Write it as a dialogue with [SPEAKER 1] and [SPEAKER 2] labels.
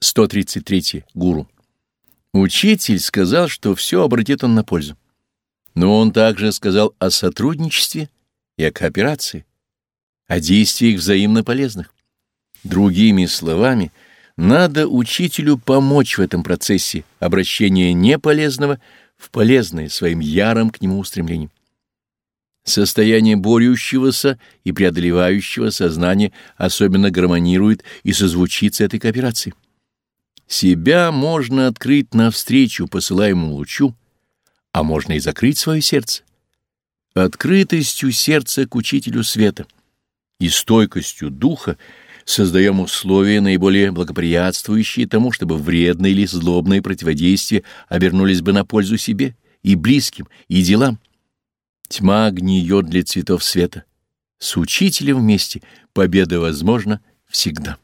[SPEAKER 1] 133. Гуру. Учитель сказал, что все обратит он на пользу. Но он также сказал о сотрудничестве и о кооперации, о действиях взаимно полезных. Другими словами, надо учителю помочь в этом процессе обращения неполезного в полезное своим ярым к нему устремлением. Состояние борющегося и преодолевающего сознания особенно гармонирует и созвучит с этой кооперацией. Себя можно открыть навстречу посылаемому лучу, а можно и закрыть свое сердце. Открытостью сердца к учителю света и стойкостью духа создаем условия, наиболее благоприятствующие тому, чтобы вредные или злобные противодействия обернулись бы на пользу себе и близким, и делам. Тьма гниет для цветов света. С учителем вместе победа возможна всегда.